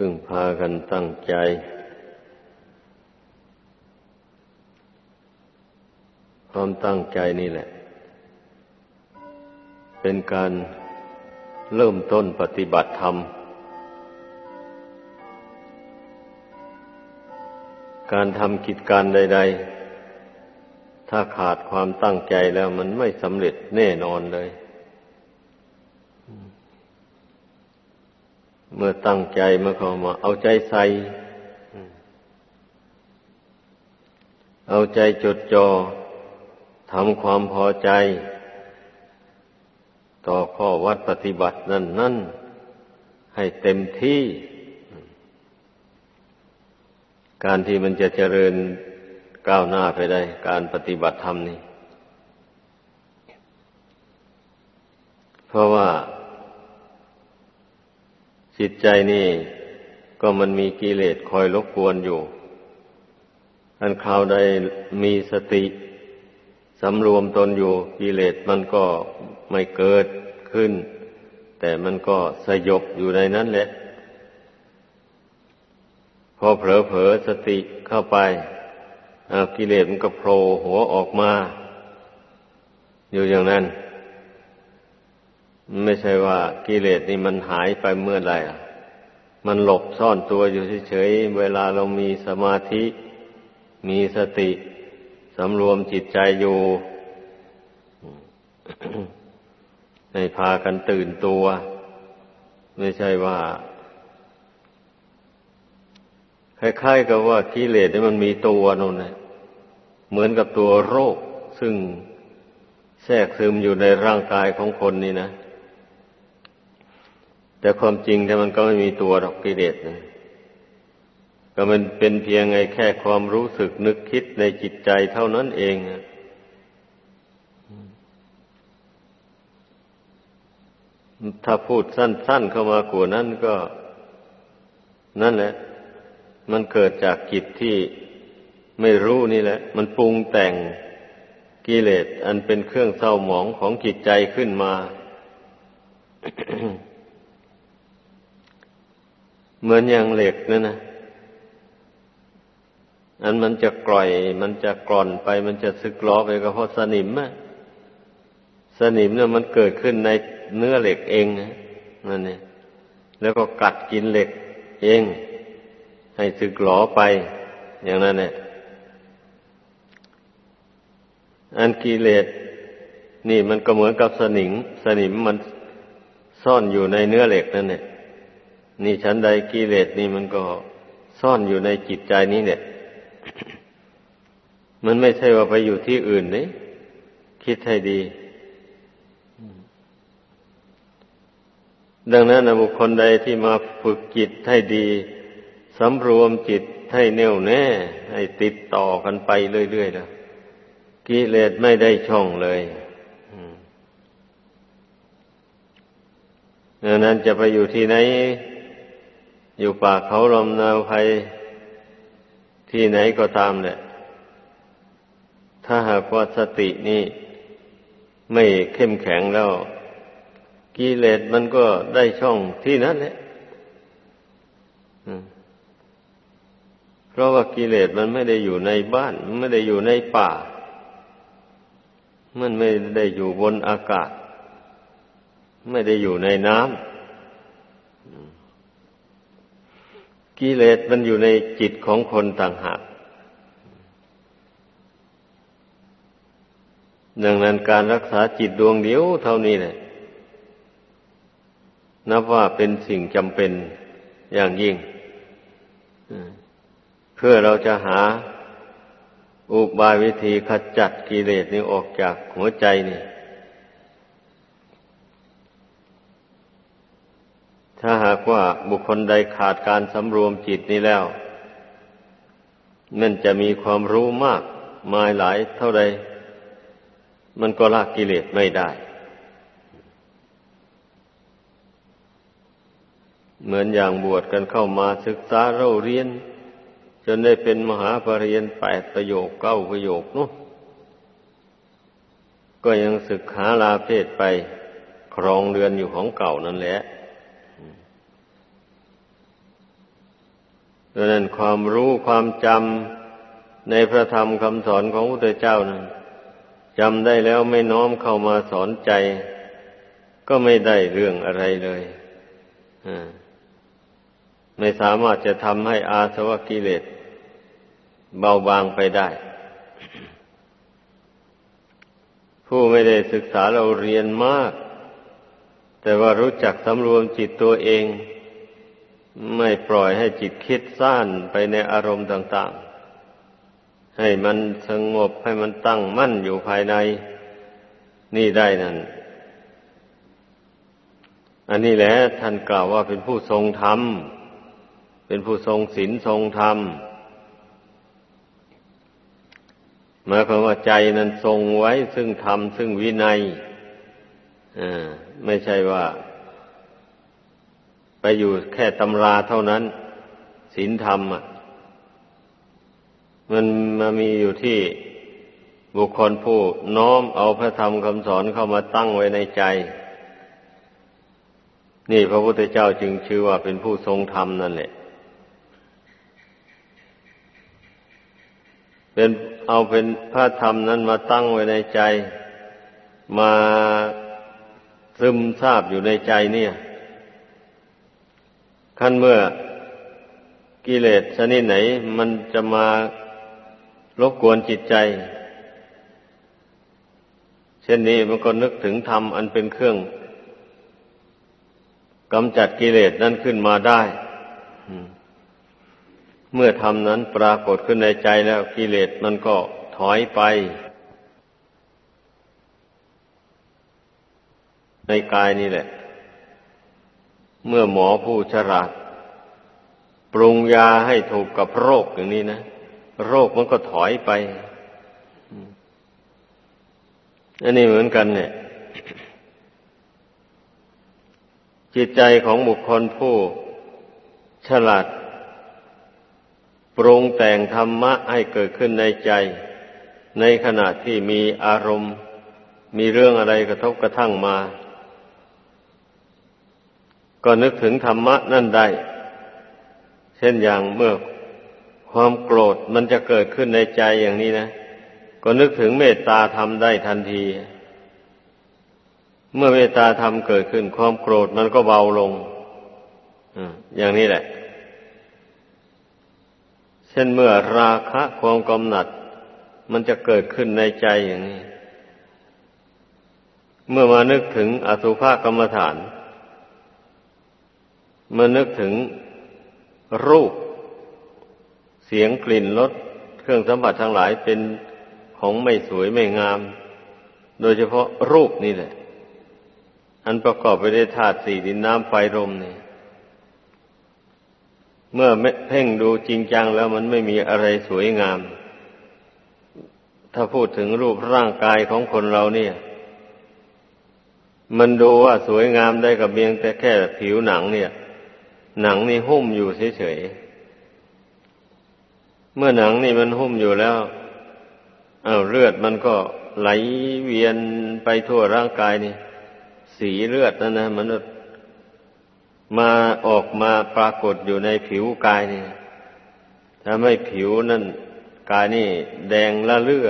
พึ่งพากันตั้งใจ ความตั้งใจนี่แหละ เป็นการเริ่มต้นปฏิบัติธรรม การทำกิจการใด ๆ ถ้าขาดความตั้งใจแล้วมันไม่สำเร็จแน่นอนเลย เมื่อตั้งใจมื่อเขามา เอาใจใส่ เอาใจจดจอ่อทำความพอใจ ต่อข้อวัดปฏิบัตินั่นนั่นให้เต็มที่ การที่มันจะเจริญก้าวหน้าไปได้ การปฏิบัติธรรมนี่ เพราะว่า จิตใจนี่ก็มันมีกิเลสคอยรบกวนอยู่ อันคราวใดมีสติสำรวมตนอยู่กิเลสมันก็ไม่เกิดขึ้น แต่มันก็สยบอยู่ในนั้นแหละ พอเผลอๆสติเข้าไปกิเลสมันก็โผล่หัวออกมา อยู่อย่างนั้น ไม่ใช่ว่ากิเลสนี่มันหายไปเมื่อไรมันหลบซ่อนตัวอยู่เฉยๆเวลาเรามีสมาธิ มีสติสำรวมจิตใจอยู่ให้พากันตื่นตัว ไม่ใช่ว่าคล้ายๆกับว่ากิเลสนี่มันมีตัวนั่นแหละเหมือนกับตัวโรค ซึ่งแทรกซึมอยู่ในร่างกายของคนนี่นะ แต่ความจริงแต่มันก็ไม่มีตัวดอกกิเลสนะก็มันเป็นเพียงไงแค่ความรู้สึกนึกคิดในจิตใจเท่านั้นเองถ้าพูดสั้น ๆเข้ามากว่านั้นก็ นั่นแหละ มันเกิดจากจิตที่ไม่รู้นี่แหละ มันปรุงแต่งกิเลสอันเป็นเครื่องเศร้าหมองของจิตใจขึ้นมา เหมือนอย่างเหล็กนั่นนะอันมันจะกร่อย มันจะกร่อนไป มันจะสึกล้อไปก็เพราะสนิมอะสนิมเนี่ยมันเกิดขึ้นในเนื้อเหล็กเองนะนั่นเนี่ยแล้วก็กัดกินเหล็กเอง ให้สึกหลอไป อย่างนั้นเนี่ยอันกิเลสนี่มันก็เหมือนกับสนิม สนิมมันซ่อนอยู่ในเนื้อเหล็กนั่นเนี่ย นี่ชั้นใดกิเลสนี่มันก็ซ่อนอยู่ในจิตใจนี้เนี่ย มันไม่ใช่ว่าไปอยู่ที่อื่นนี่คิดให้ดี ดังนั้นบุคคลใดที่มาฝึกจิตให้ดีสำรวมจิตให้แน่วแน่ ให้ติดต่อกันไปเรื่อยๆนะกิเลสไม่ได้ช่องเลยดังนั้นจะไปอยู่ที่ไหน อยู่ป่าเขาลมนาวภัยที่ไหนก็ตามแหละ ถ้าหากว่าสตินี่ ไม่เข้มแข็งแล้ว กิเลสมันก็ได้ช่องที่นั้นแหละเพราะว่ากิเลสมันไม่ได้อยู่ในบ้าน มันไม่ได้อยู่ในป่า มันไม่ได้อยู่บนอากาศ ไม่ได้อยู่ในน้ำ กิเลสมันอยู่ในจิตของคนต่างหากดังนั้นการรักษาจิตดวงเดียวเท่านี้แหละนับว่าเป็นสิ่งจำเป็นอย่างยิ่ง เพื่อเราจะหาอุบายวิธีขจัดกิเลสนี้ออกจากหัวใจนี่ ถ้าหากว่าบุคคลใดขาดการสำรวมจิตนี้แล้วมันจะมีความรู้มากมายหลายเท่าใด มันก็ละกิเลสไม่ได้ เหมือนอย่างบวชกันเข้ามาศึกษาเราเรียน จนได้เป็นมหาปรริญญาแปดประโยคเก้าประโยคนู้ก็ยังศึกษาลาเพศไปครองเรือนอยู่ของเก่านั่นแหละ ดังนั้นความรู้ความจำในพระธรรมคำสอนของพระพุทธเจ้านั้นจำได้แล้วไม่น้อมเข้ามาสอนใจ ก็ไม่ได้เรื่องอะไรเลยไม่สามารถจะทำให้อาสวะกิเลสเบาบางไปได้ ผู้ไม่ได้ศึกษาเราเรียนมาก แต่ว่ารู้จักสำรวมจิตตัวเอง ไม่ปล่อยให้จิตคิดซ่านไปในอารมณ์ต่าง ๆ ให้มันสงบให้มันตั้งมั่นอยู่ภายใน นี่ได้นั่น อันนี้แหละท่านกล่าวว่าเป็นผู้ทรงธรรม เป็นผู้ทรงศีลทรงธรรมหมายความว่าใจนั้นทรงไว้ซึ่งธรรมซึ่งวินัย อ่า ไม่ใช่ว่า อยู่แค่ตำราเท่านั้นศีลธรรมอะ มันมามีอยู่ที่บุคคลผู้น้อมเอาพระธรรมคำสอนเข้ามาตั้งไว้ในใจ นี่พระพุทธเจ้าจึงชื่อว่าเป็นผู้ทรงธรรมนั่นแหละ เป็นเอาเป็นพระธรรมนั้นมาตั้งไว้ในใจ มาซึมซาบอยู่ในใจเนี่ย ขั้นเมื่อกิเลสชนิดไหน มันจะมารบกวนจิตใจ เช่นนี้มันก็นึกถึงธรรมอันเป็นเครื่องกำจัดกิเลสนั้นขึ้นมาได้ เมื่อธรรมนั้นปรากฏขึ้นในใจแล้วกิเลสมันก็ถอยไป ในกายนี่แหละ เมื่อหมอผู้ฉลาด ปรุงยาให้ถูกกับโรคอย่างนี้นะ โรคมันก็ถอยไป อันนี้เหมือนกันเนี่ย จิตใจของบุคคลผู้ฉลาด ปรุงแต่งธรรมะให้เกิดขึ้นในใจ ในขณะที่มีอารมณ์ มีเรื่องอะไรกระทบกระทั่งมา ก็นึกถึงธรรมะนั่นได้ เช่นอย่างเมื่อความโกรธมันจะเกิดขึ้นในใจอย่างนี้นะ ก็นึกถึงเมตตาธรรมได้ทันที เมื่อเมตตาธรรมเกิดขึ้น ความโกรธมันก็เบาลงอย่างนี้แหละ เช่นเมื่อราคะความกำหนัด มันจะเกิดขึ้นในใจอย่างนี้ เมื่อมานึกถึงอสุภกรรมฐาน เมื่อนึกถึงรูป เสียงกลิ่นรสเครื่องสัมผัสทั้งหลายเป็นของไม่สวยไม่งาม โดยเฉพาะรูปนี่แหละ อันประกอบไปด้วยธาตุสี่ดินน้ำไฟลมนี่เมื่อเพ่งดูจริงจังแล้วมันไม่มีอะไรสวยงาม ถ้าพูดถึงรูปร่างกายของคนเราเนี่ย มันดูว่าสวยงามได้กับเพียงแต่แค่ผิวหนังเนี่ย หนังนี่หุ้มอยู่เฉยๆ เมื่อหนังนี่มันหุ้มอยู่แล้ว เอาเลือดมันก็ไหลเวียนไปทั่วร่างกายนี่ สีเลือดนั่นนะมันมาออกมาปรากฏอยู่ในผิวกายนี่ทำให้ผิวนั่นกายนี่แดงละเลือ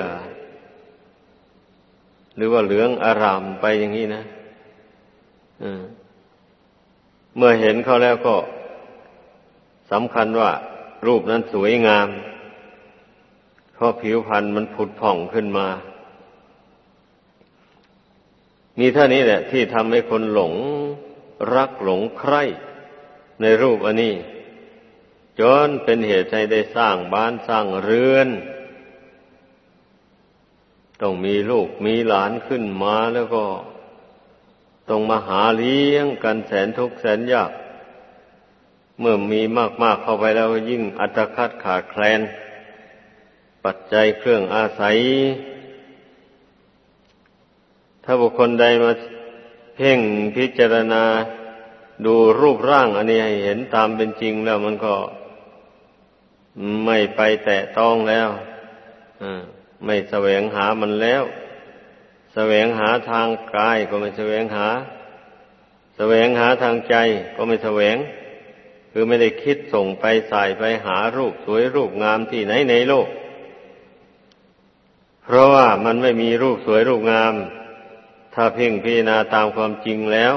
หรือว่าเหลืองอารามไปอย่างนี้นะเมื่อเห็นเขาแล้วก็ สำคัญว่ารูปนั้นสวยงาม เพราะผิวพรรณมันผุดผ่องขึ้นมา มีเท่านี้แหละ ที่ทำให้คนหลงรักหลงใคร่ในรูปอันนี้ จนเป็นเหตุใจได้สร้างบ้านสร้างเรือน ต้องมีลูกมีหลานขึ้นมาแล้วก็ ต้องมาหาเลี้ยงกันแสนทุกข์แสนยาก เมื่อมีมาก ๆเข้าไปแล้วยิ่งอัตคัดขาดแคลน ปัจจัยเครื่องอาศัย ถ้าบุคคลใดมาเพ่งพิจารณาดูรูปร่างอันนี้ให้เห็นตามเป็นจริงแล้วมันก็ไม่ไปแตะต้องแล้วไม่แสวงหามันแล้ว แสวงหาทางกายก็ไม่แสวงหา แสวงหาทางใจก็ไม่แสวง คือไม่ได้คิดส่งไปใส่ไปหารูปสวยรูปงามที่ไหนในโลก เพราะว่ามันไม่มีรูปสวยรูปงาม ถ้าเพ่งพิจารณาตามความจริงแล้ว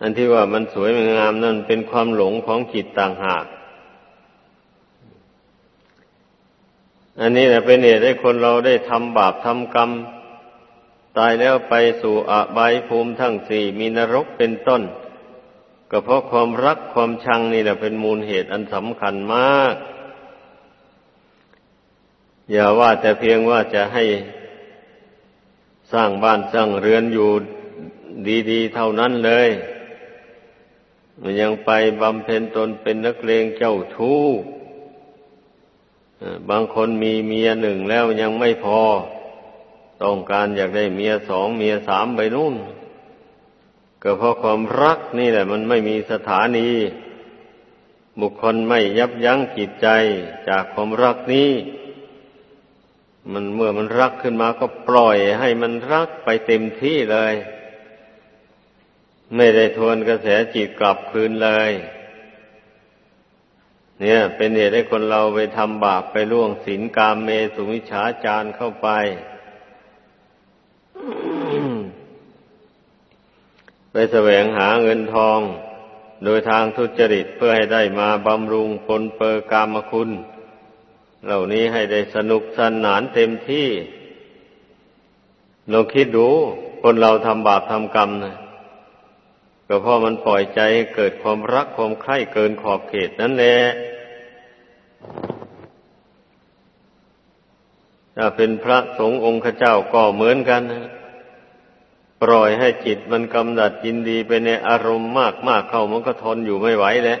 อันที่ว่ามันสวยมันงามนั่นเป็นความหลงของจิตต่างหาก อันนี้แหละเป็นเหตุให้คนเราได้ทำบาปทำกรรมตายแล้วไปสู่อบายภูมิทั้งสี่มีนรกเป็นต้น ก็เพราะความรักความชังนี่แหละเป็นมูลเหตุอันสำคัญมาก อย่าว่าแต่เพียงว่าจะให้สร้างบ้านสร้างเรือนอยู่ดีๆเท่านั้นเลย มันยังไปบำเพ็ญตนเป็นนักเลงเจ้าชู้บางคนมีเมียหนึ่งแล้วยังไม่พอ ต้องการอยากได้เมียสองเมียสามไปนู่น ก็เพราะความรักนี่แหละ มันไม่มีสถานี บุคคลไม่ยับยั้งจิตใจจากความรักนี้มันเมื่อมันรักขึ้นมาก็ปล่อยให้มันรักไปเต็มที่เลย ไม่ได้ทวนกระแสจิตกลับคืนเลย เนี่ย เป็นเหตุให้คนเราไปทำบาปไปล่วงศีลกามเมสุมิฉาจารเข้าไป ไปแสวงหาเงินทอง โดยทางทุจริตเพื่อให้ได้มาบำรุงปนเปอร์กามคุณ เหล่านี้ให้ได้สนุกสนานเต็มที่ลองคิดดู คนเราทำบาปทำกรรมนะก็เพราะมันปล่อยใจให้เกิดความรักความใคร่เกินขอบเขตนั่นแหละถ้าเป็นพระสงฆ์องค์ข้าเจ้าก็เหมือนกันนะ ปล่อยให้จิตมันกำหนัดยินดีไปในอารมณ์มากมากเข้ามันก็ทนอยู่ไม่ไหวแล้ว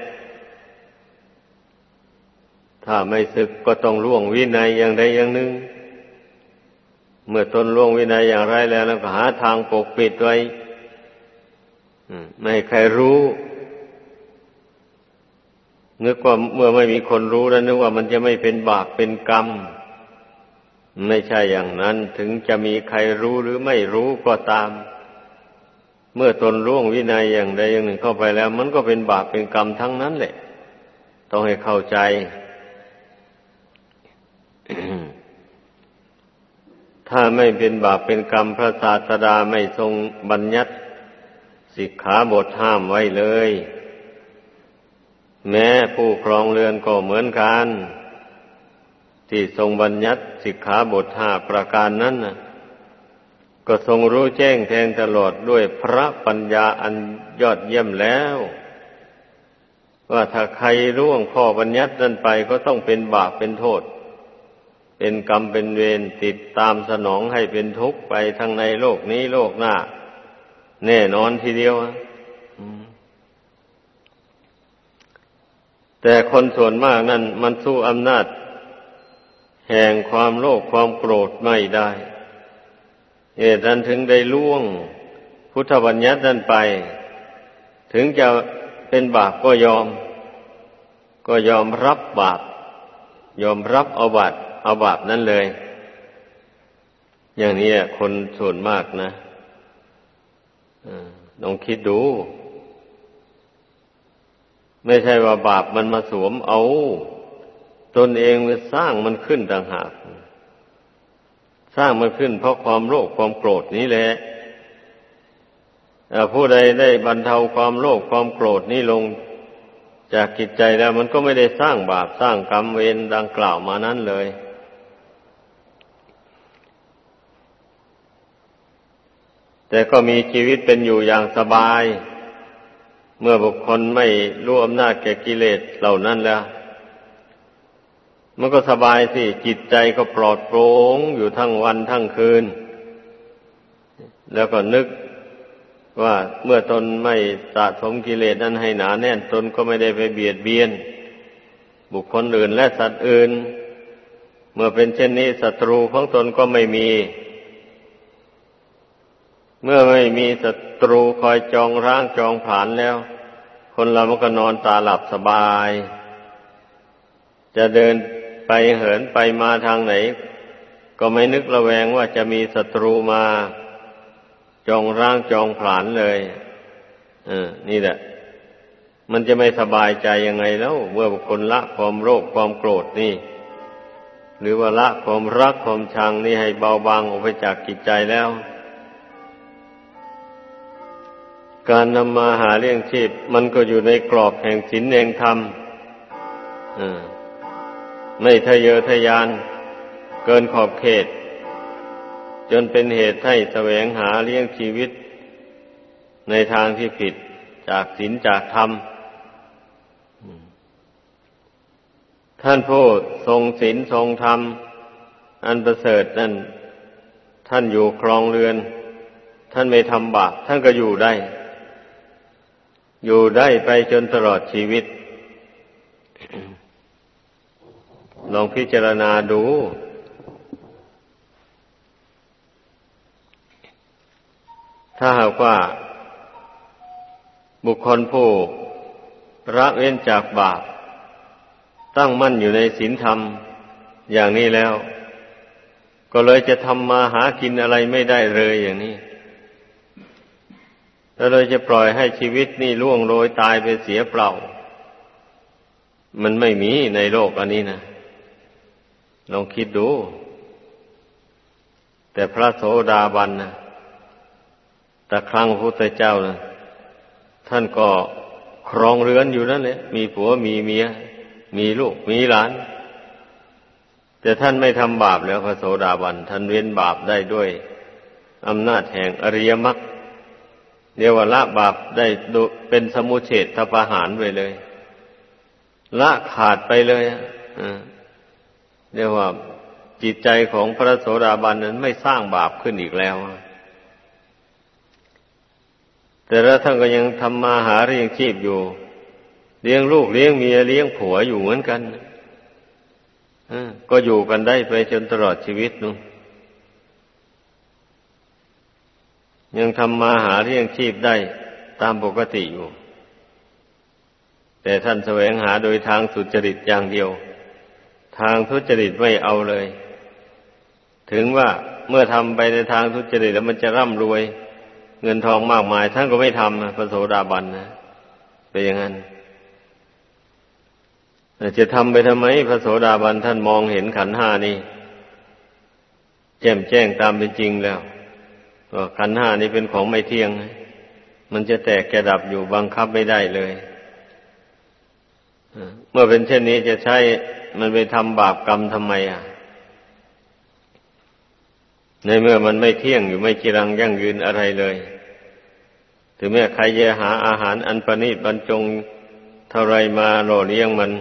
ถ้าไม่ศึกก็ต้องล่วงวินัยอย่างใดอย่างหนึ่ง เมื่อตนล่วงวินัยอย่างไรแล้วก็หาทางปกปิดไว้ไม่ใครรู้ นึกว่าเมื่อไม่มีคนรู้แล้วนึกว่ามันจะไม่เป็นบาปเป็นกรรม ไม่ใช่อย่างนั้นถึงจะมีใครรู้หรือไม่รู้ก็ตาม เมื่อตนร่วงวินัยอย่างใดอย่างหนึ่งเข้าไปแล้ว มันก็เป็นบาปเป็นกรรมทั้งนั้นแหละ ต้องให้เข้าใจ ถ้าไม่เป็นบาปเป็นกรรมพระศาสดาไม่ทรงบัญญัติสิกขาบทห้ามไว้เลย แม้ผู้ครองเรือนก็เหมือนกัน ที่ทรงบัญญัติสิกขาบทห้าประการนั้นนะก็ทรงรู้แจ้งแทงตลอดด้วยพระปัญญาอันยอดเยี่ยมแล้ว ว่าถ้าใครร่วงข้อบัญญัตินั้นไปก็ต้องเป็นบาปเป็นโทษ เป็นกรรมเป็นเวรติดตามสนองให้เป็นทุกข์ไปทั้งในโลกนี้โลกหน้า แน่นอนทีเดียวแต่คนส่วนมากนั้นมันสู้อำนาจ แห่งความโลภความโกรธไม่ได้เหตุนั้นถึงได้ล่วงพุทธบัญญัตินั้นไป ถึงจะเป็นบาปก็ยอม ก็ยอมรับบาป ยอมรับเอาบาปเอาบาปนั้นเลย อย่างนี้คนส่วนมากนะลองคิดดู ไม่ใช่ว่าบาปมันมาสวมเอา ตนเองไปสร้างมันขึ้นต่างหาก สร้างมันขึ้นเพราะความโลภความโกรธนี้แหละผู้ใดได้บรรเทาความโลภความโกรธนี้ลงจากจิตใจแล้วมันก็ไม่ได้สร้างบาปสร้างกรรมเวรดังกล่าวมานั้นเลย แต่ก็มีชีวิตเป็นอยู่อย่างสบาย เมื่อบุคคลไม่รู้อำนาจแก่กิเลสเหล่านั้นแล้ว มันก็สบายสิ จิตใจก็ปลอดโปร่งอยู่ทั้งวันทั้งคืน แล้วก็นึกว่าเมื่อตนไม่สะสมกิเลสนั้นให้หนาแน่นตนก็ไม่ได้ไปเบียดเบียน บุคคลอื่นและสัตว์อื่น เมื่อเป็นเช่นนี้ศัตรูของตนก็ไม่มี เมื่อไม่มีศัตรูคอยจองร่างจองผานแล้ว คนเรามันก็นอนตาหลับสบาย จะเดิน ไปเหินไปมาทางไหน ก็ไม่นึกระแวงว่าจะมีศัตรูมา จองร่างจองผลานเลยเออนี่แหละ มันจะไม่สบายใจยังไงแล้ว เมื่อบุคคลละความโรคความโกรธนี่ หรือว่าละความรักความชังนี่ให้เบาบางออกไปจากกิจใจแล้ว การนำมาหาเลี้ยงชีพ มันก็อยู่ในกรอบแห่งศีลแห่งธรรมอ่า ไม่ทะเยอทะยาน เกินขอบเขต จนเป็นเหตุให้แสวงหาเลี้ยงชีวิต ในทางที่ผิดจากศีลจากธรรม ท่านผู้ทรงศีลทรงธรรม อันประเสริฐนั่นท่านอยู่ครองเรือน ท่านไม่ทำบาปท่านก็อยู่ได้ อยู่ได้ไปจนตลอดชีวิต ลองพิจารณาดู ถ้าหากว่า บุคคลผู้ละเว้นจากบาป ตั้งมั่นอยู่ในศีลธรรมอย่างนี้แล้ว ก็เลยจะทำมาหากินอะไรไม่ได้เลยอย่างนี้แล้วเราจะปล่อยให้ชีวิตนี่ล่วงโรยตายไปเสียเปล่า มันไม่มีในโลกอันนี้นะ ลองคิดดู แต่พระโสดาบันนะแต่ครั้งพระพุทธเจ้านะท่านก็ครองเรือนอยู่นั่นแหละมีผัวมีเมีย มีลูกมีหลาน แต่ท่านไม่ทำบาปแล้วพระโสดาบัน ท่านเว้นบาปได้ด้วยอำนาจแห่งอริยมรรคเรียกว่าละบาปได้เป็นสมุเฉดทพหารไปเลย ละขาดไปเลยอะ เรียกว่าจิตใจของพระโสดาบันนั้นไม่สร้างบาปขึ้นอีกแล้ว แต่ล้วท่านก็ยังทำมาหาเรียงชีพอยู่ เลี้ยงลูกเลี้ยงเมียเลี้ยงผัวอยู่เหมือนกันก็อยู่กันได้ไปจนตลอดชีวิตนู้ยังทำมาหาเลี้ยงชีพได้ตามปกติอยู่ แต่ท่านแสวงหาโดยทางสุจริตอย่างเดียว ทางทุจริตไม่เอาเลย ถึงว่าเมื่อทำไปในทางทุจริตแล้วมันจะร่ำรวย เงินทองมากมาย ท่านก็ไม่ทำนะพระโสดาบันนะเป็นอย่างนั้นจะทำไปทำไมพระโสดาบันท่านมองเห็นขันห้านี่แจ่มแจ้งตามเป็นจริงแล้วว่าขันห้านี่เป็นของไม่เที่ยง มันจะแตกแกดับอยู่บังคับไม่ได้เลย เมื่อเป็นเช่นนี้จะใช้มันไปทำบาปกรรมทำไมอะ ในเมื่อมันไม่เที่ยงอยู่ไม่จีรังยั่งยืนอะไรเลย ถึงแม้ใครจะหาอาหารอันประณีตบรรจงเท่าไรมาหล่อเลี้ยงมัน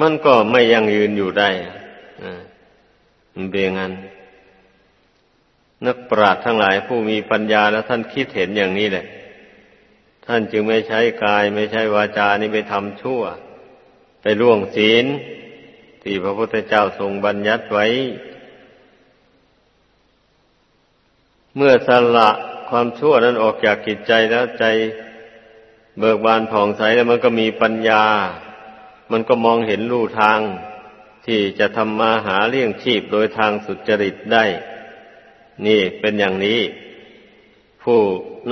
มันก็ไม่ยั่งยืนอยู่ได้มันเป็นงั้นนักปราชญ์ทั้งหลายผู้มีปัญญาแล้วท่านคิดเห็นอย่างนี้แหละ ท่านจึงไม่ใช้กายไม่ใช้วาจานี่ไปทำชั่ว ไปล่วงศีล ที่พระพุทธเจ้าทรงบัญญัติไว้ เมื่อสละความชั่วนั้นออกจากกิจใจแล้วใจเบิกบานผ่องใสแล้วมันก็มีปัญญา มันก็มองเห็นลู่ทาง ที่จะทำมาหาเลี้ยงชีพโดยทางสุจริตได้ นี่เป็นอย่างนี้ ผู้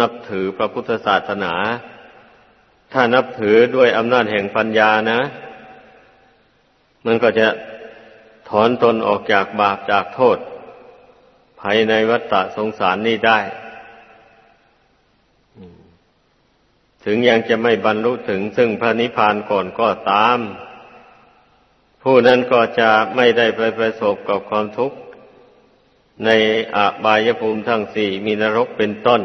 นับถือพระพุทธศาสนา ถ้านับถือด้วยอำนาจแห่งปัญญานะ มันก็จะถอนตนออกจากบาปจากโทษ ภายในวัฏฏะสงสารนี้ได้ ถึงยังจะไม่บรรลุถึงซึ่งพระนิพพานก่อนก็ตาม ผู้นั้นก็จะไม่ได้ไปประสบกับความทุกข์ ในอบายภูมิทั้งสี่มีนรกเป็นต้น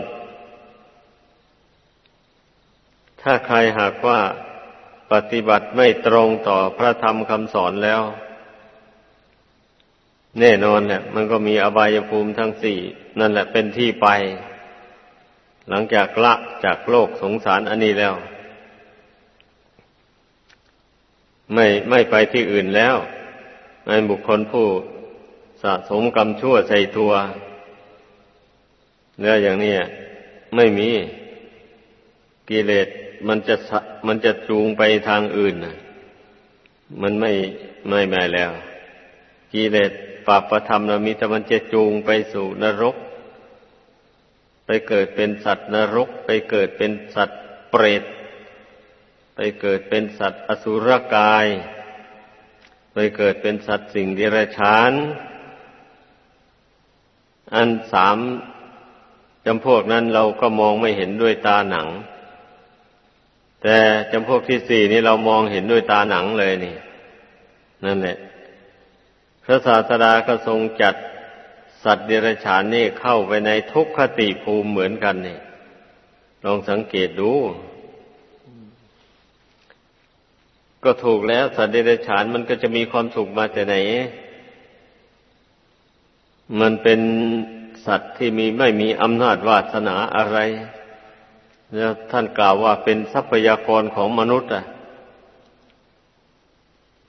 ถ้าใครหากว่าปฏิบัติไม่ตรงต่อพระธรรมคำสอนแล้ว แน่นอนแหละมันก็มีอบายภูมิทั้งสี่นั่นแหละเป็นที่ไป หลังจากละจากโลกสงสารอันนี้แล้ว ไม่ไม่ไปที่อื่นแล้วในบุคคลผู้ สะสมกรรมชั่วใส่ตัวเนื้ออย่างนี้ไม่มีกิเลสมันจะมันจะจูงไปทางอื่นนะมันไม่ไม่ไม่แล้ว กิเลสปาประธรรมนะมีแต่มันจะจูงไปสู่นรก ไปเกิดเป็นสัตว์นรก ไปเกิดเป็นสัตว์เปรตไปไปเกิดเป็นสัตว์อสุรกาย ไปเกิดเป็นสัตว์สิ่งเดรัจฉาน อันสามจำพวกนั้นเราก็มองไม่เห็นด้วยตาหนัง แต่จำพวกที่สี่นี่เรามองเห็นด้วยตาหนังเลยนี่ นั่นแหละ พระศาสดาก็ทรงจัดสัตว์เดรัจฉานนี่เข้าไปในทุกขติภูมิเหมือนกันนี่ลองสังเกตดู ก็ถูกแล้ว สัตว์เดรัจฉานมันก็จะมีความสุขมาแต่ไหน มันเป็นสัตว์ที่มีไม่มีอำนาจวาสนาอะไรแล้วท่านกล่าวว่าเป็นทรัพยากรของมนุษย์ อะ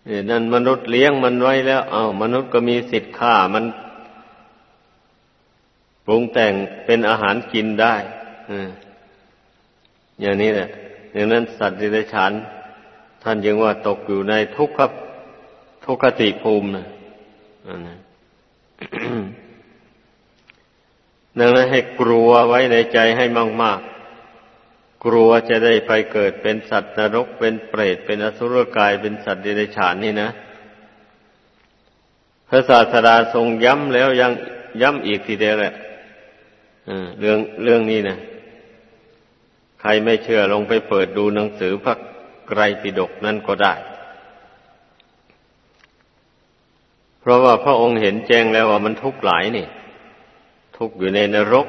นี่นั่นมนุษย์เลี้ยงมันไว้แล้ว เอา้ามนุษย์ก็มีสิทธิ์ฆ่ามันปรุงแต่งเป็นอาหารกินได้อย่างนี้แหละอย่างนั้นสัตว์ดิเรกชันท่านยังว่าตกอยู่ในทุกขทุกขติภูมินะ ดังนั้นให้กลัวไว้ในใจให้มากๆ กลัวจะได้ไปเกิดเป็นสัตว์นรกเป็นเปรตเป็นอสุรกายเป็นสัตว์เดิเรกชันนี่นะ พระศาสดาทรงย้ำแล้วยังย้ำอีกทีเดียวแหละเรื่องเรื่องนี้นะใครไม่เชื่อลงไปเปิดดูหนังสือพระไกรปิฎกนั่นก็ได้ เพราะว่าพระองค์เห็นแจ้งแล้วว่ามันทุกข์หลายนี่ ทุกข์อยู่ในนรก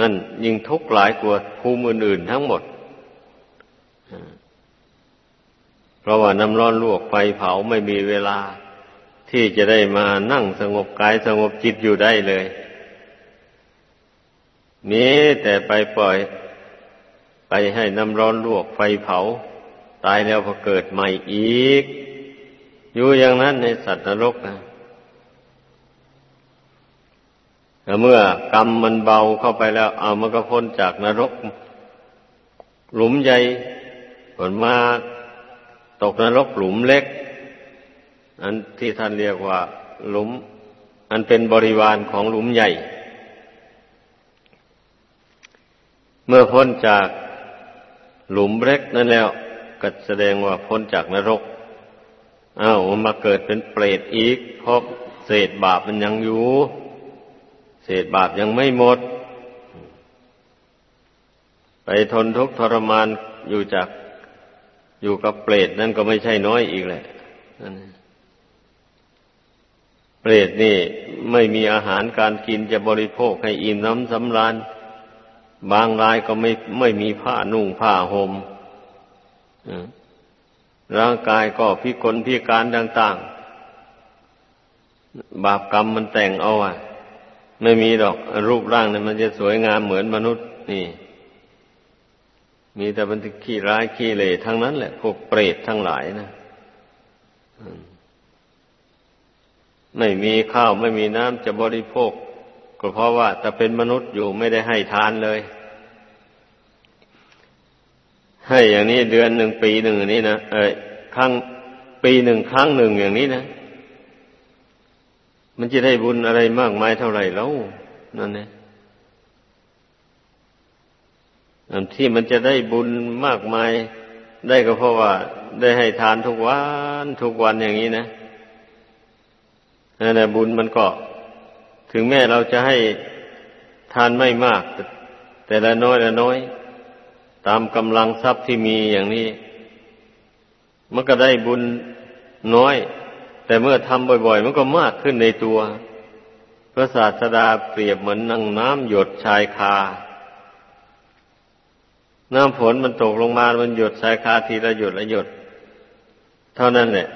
นั่นยิ่งทุกข์หลายกว่าภูมิอื่นๆทั้งหมดเพราะว่าน้ำร้อนลวกไฟเผาไม่มีเวลา ที่จะได้มานั่งสงบกายสงบจิตอยู่ได้เลยมีแต่ไปปล่อย ไปให้น้ำร้อนลวกไฟเผา ตายแล้วพอเกิดใหม่อีก อยู่อย่างนั้นในสัตว์นรกนะแเมื่อกรรมมันเบาเข้าไปแล้ว เอามันก็พ้นจากนรก หลุมใหญ่ผลมาตกนรกหลุมเล็ก อันที่ท่านเรียกว่า หลุม อันเป็นบริวารของหลุมใหญ่ เมื่อพ้นจากหลุมเล็กนั่นแล้วก็แสดงว่าพ้นจากนรก อ้าวมันมาเกิดเป็นเปรตอีกเพราะเศษบาปมันยังอยู่ เศษบาปยังไม่หมด ไปทนทุกข์ทรมานอยู่จากอยู่กับเปรตนั่นก็ไม่ใช่น้อยอีกแหละเปรตนี่ไม่มีอาหารการกินจะบริโภคให้อิ่มน้ำสำราญ บางรายก็ไม่ไม่มีผ้านุ่งผ้าหม่ม ร่างกายก็พิกลพิการต่าง ๆ บาปกรรมมันแต่งเอาอะ ไม่มีดอกรูปร่างเนี่ยมันจะสวยงามเหมือนมนุษย์ นี่ มีแต่บันทึกขี้ร้ายขี้เละทั้งนั้นแหละพวกเปรตทั้งหลายนะไม่มีข้าวไม่มีน้ำจะบริโภค ก็เพราะว่าแต่เป็นมนุษย์อยู่ไม่ได้ให้ทานเลย ให้อย่างนี้เดือนหนึ่งปีหนึ่งอย่างนี้นะเออครั้งปีหนึ่งครั้งหนึ่งอย่างนี้นะ มันจะได้บุญอะไรมากมายเท่าไหร่แล้วนั่นเองอันที่มันจะได้บุญมากมายได้ก็เพราะว่า ได้ให้ทานทุกวันทุกวันอย่างนี้นะนั่นแหละบุญมันก็ ถึงแม้เราจะให้ทานไม่มาก แต่ละน้อยละน้อย ตามกำลังทรัพย์ที่มีอย่างนี้ มันก็ได้บุญน้อย แต่เมื่อทำบ่อย ๆ มันก็มากขึ้นในตัว พระศาสดาเปรียบเหมือนนังน้ำหยดชายคา น้ำฝนมันตกลงมา มันหยดชายคาทีละหยดละหยด เท่านั้นแหละ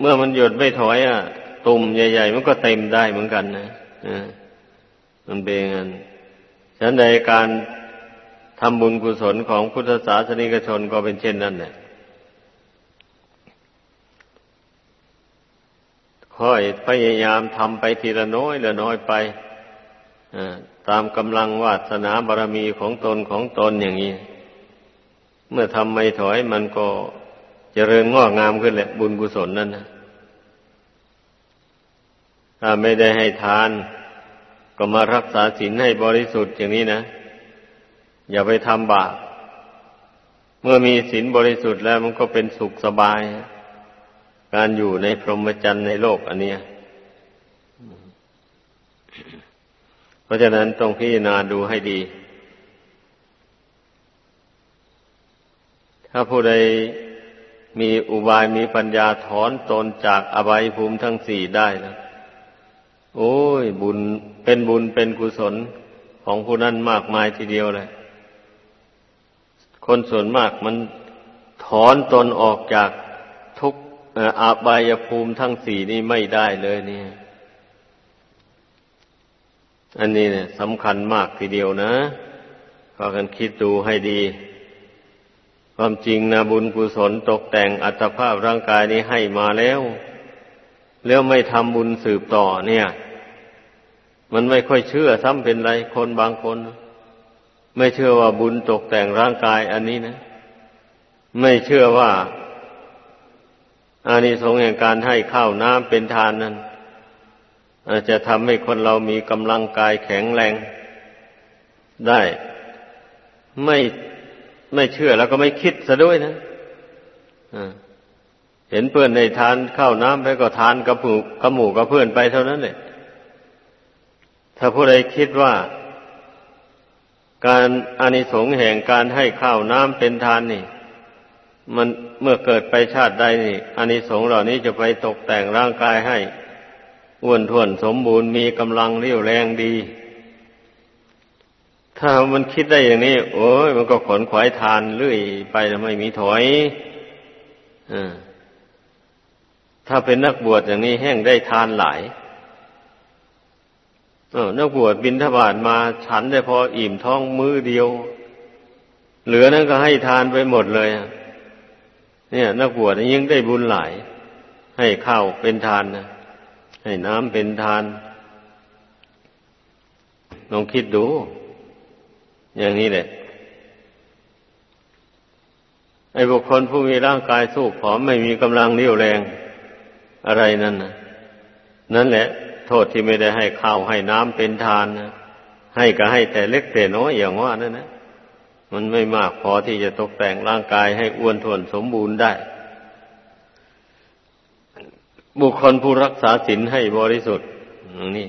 เมื่อมันหยดไม่ถอยอะ ตุ่มใหญ่ ๆ มันก็เต็มได้เหมือนกันนะมันเป็นงั้นฉันใดการ ทำบุญกุศลของพุทธศาสนิกชนก็เป็นเช่นนั้นแหละค่อยพยายามทำไปทีละน้อยละน้อยไปตามกำลังวาสนาบารมีของตนของตนอย่างนี้ เมื่อทำไม่ถอยมันก็จเจริญงอกงามขึ้นแหละ บุญกุศลนั่นนะถ้าไม่ได้ให้ทาน ก็มารักษาศีลให้บริสุทธิ์อย่างนี้นะ อย่าไปทำบาปเมื่อมีศีลบริสุทธิ์แล้วมันก็เป็นสุขสบาย การอยู่ในพรหมจรรย์ในโลกอันเนี้ยเพราะฉะนั้นต้องพิจารณาดูให้ดี ถ้าผู้ใดมีอุบายมีปัญญาถอนตนจากอบายภูมิทั้งสี่ได้นะโอ้ย บุญเป็นบุญเป็นกุศลของผู้นั้นมากมายทีเดียวเลย คนส่วนมากมันถอนตนออกจากทุกอาบายภูมิทั้งสี่นี้ไม่ได้เลยเนี่ย อันนี้เนี่ยสำคัญมากทีเดียวนะพากันคิดดูให้ดี ความจริงนะบุญกุศลตกแต่งอัตภาพร่างกายนี้ให้มาแล้ว แล้วไม่ทำบุญสืบต่อเนี่ย มันไม่ค่อยเชื่อซ้ำเป็นไรคนบางคน ไม่เชื่อว่าบุญตกแต่งร่างกายอันนี้นะ ไม่เชื่อว่าอานิสงส์แห่งการให้ข้าวน้ำเป็นทานนั้นอาจจะทำให้คนเรามีกำลังกายแข็งแรง ได้ ไม่ไม่เชื่อแล้วก็ไม่คิดซะด้วยนะเห็นเพื่อนในทานข้าวน้ำไปก็ทานกับหมูกับหมูกับเพื่อนไปเท่านั้นเลยถ้าผู้ใดคิดว่า การอานิสงส์แห่งการให้ข้าวน้ำเป็นทานนี่ มันเมื่อเกิดไปชาติใดนี่อานิสงส์เหล่านี้จะไปตกแต่งร่างกายให้อ้วนท้วนสมบูรณ์มีกำลังเรี่ยวแรงดี ถ้ามันคิดได้อย่างนี้ โอ้ยมันก็ขนขวายทานเรื่อยไปแล้วไม่มีถอยอถ้าเป็นนักบวชอย่างนี้แห้งได้ทานหลาย นักบวชบินทบาทมาฉันได้พออิ่มท้องมื้อเดียว เหลือนั้นก็ให้ทานไปหมดเลยเนี่ยนักบวชยิ่งได้บุญหลาย ให้ข้าวเป็นทานนะให้น้ำเป็นทานลองคิดดู อย่างนี้แหละไอ้บุคคลผู้มีร่างกายสู้ผอมไม่มีกำลังเรี่ยวแรง อะไรนั่นนะนั่นแหละ โทษที่ไม่ได้ให้ข้าวให้น้ำเป็นทานนะให้ก็ให้แต่เล็กแต่น้อยอย่างว่านั่นนะมันไม่มากพอที่จะตกแต่งร่างกายให้อ้วนท้วนสมบูรณ์ได้ บุคคลผู้รักษาศีลให้บริสุทธิ์นี่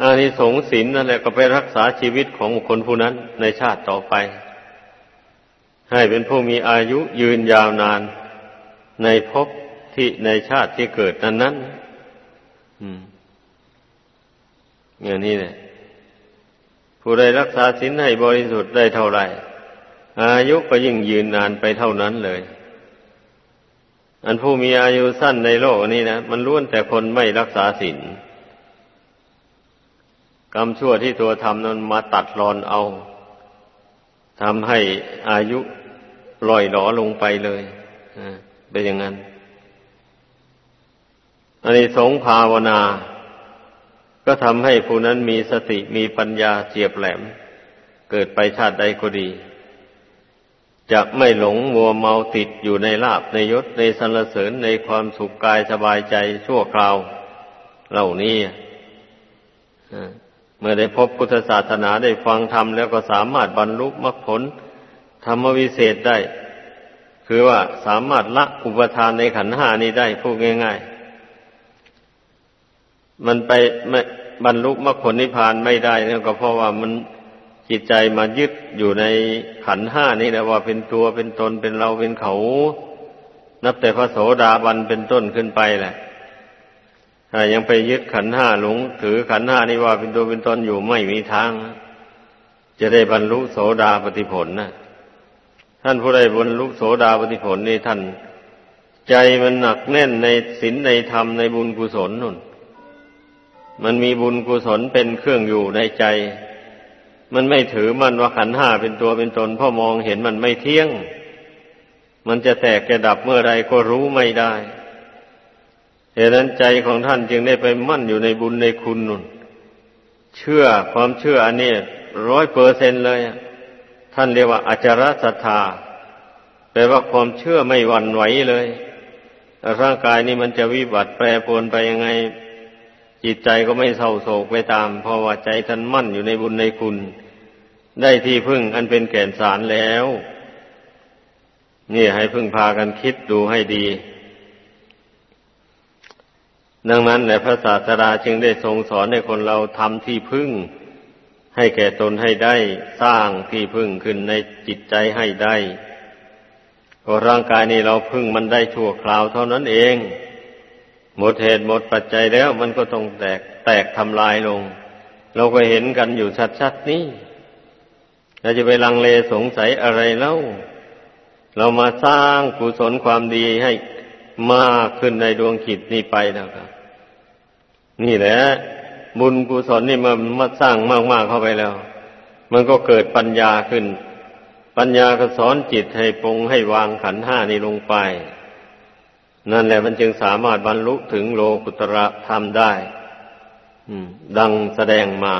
อานิสงส์ศีลนั่นแหละก็ไปรักษาชีวิตของบุคคลผู้นั้นในชาติต่อไป ให้เป็นผู้มีอายุยืนยาวนานในภพที่ในชาติที่เกิดนั้นนั้น อย่างนี้เนี่ยผู้ใดรักษาศีลให้บริสุทธิ์ได้เท่าไหร่ อายุก็ยิ่งยืนนานไปเท่านั้นเลย อันผู้มีอายุสั้นในโลกนี้นะมันล้วนแต่คนไม่รักษาศีลกรรมชั่วที่ตัวทำนั้นมาตัดรอนเอาทำให้อายุลอยหลอลงไปเลยเป็นอย่างนั้น อันนี้สงภาวนา ก็ทำให้ผู้นั้นมีสติมีปัญญาเจียบแหลม เกิดไปชาติใดก็ดี จะไม่หลงมัวเมาติดอยู่ในลาบในยศในสรรเสริญในความสุขกายสบายใจชั่วคราว เหล่านี้เมื่อได้พบพุทธศาสนาได้ฟังธรรมแล้วก็สามารถบรรลุมรรคผลธรรมวิเศษได้ คือว่าสามารถละอุปทานในขันหานี้ได้พูดง่ายๆ มันไปไม่บรรลุมรรคผลนิพพานไม่ได้นี่ก็เพราะว่ามันจิตใจมายึดอยู่ในขันห้านี่แหละว่าเป็นตัวเป็นตนเป็นเราเป็นเขา นับแต่พระโสดาบันเป็นต้นขึ้นไปแหละถ้ายังไปยึดขันห้าหลง ถือขันห้านี่ว่าเป็นตัวเป็นตนอยู่ไม่มีทาง จะได้บรรลุโสดาปฏิผลนะท่านผู้ใดบรรลุโสดาปฏิผลนี่ท่าน ใจมันหนักแน่นในศีลในธรรมในบุญกุศลนุ่น มันมีบุญกุศลเป็นเครื่องอยู่ในใจ มันไม่ถือมันว่าขันห้าเป็นตัวเป็นตนพ่อมองเห็นมันไม่เที่ยง มันจะแตกจะดับเมื่อไรก็รู้ไม่ได้เหตุนั้นใจของท่านจึงได้ไปมั่นอยู่ในบุญในคุณนุนเชื่อความเชื่ออันนี้ร้อยเปอร์เซนเลย ท่านเรียกว่าอาจารศรัทธาแปลว่าความเชื่อไม่หวั่นไหวเลย ร่างกายนี้มันจะวิบัติแปรปรวนไปยังไง จิตใจก็ไม่เศร้าโศกไปตาม เพราะว่าใจท่านมั่นอยู่ในบุญในคุณ ได้ที่พึ่งอันเป็นแก่นสารแล้ว นี่ให้พึ่งพากันคิดดูให้ดี ดังนั้นแหละพระศาสดาจึงได้ทรงสอนให้คนเราทำที่พึ่ง ให้แก่ตนให้ได้สร้างที่พึ่งขึ้นในจิตใจให้ได้ร่างกายนี้เราพึ่งมันได้ชั่วคราวเท่านั้นเอง หมดเหตุหมดปัจจัยแล้ว มันก็ต้องแตกแตกทำลายลง เราก็เห็นกันอยู่ชัดๆนี่เราจะไปลังเลสงสัยอะไรเล่าเรามาสร้างกุศลความดีให้มากขึ้นในดวงขิดนี้ไปนะครับ นี่แหละ บุญกุศลนี่มันมาสร้างมากๆเข้าไปแล้ว มันก็เกิดปัญญาขึ้น ปัญญาก็สอนจิตให้ปรงให้วางขันห้านี้ลงไป นั่นแหละมันจึงสามารถบรรลุถึงโลกุตระธรรมได้ดังแสดงมา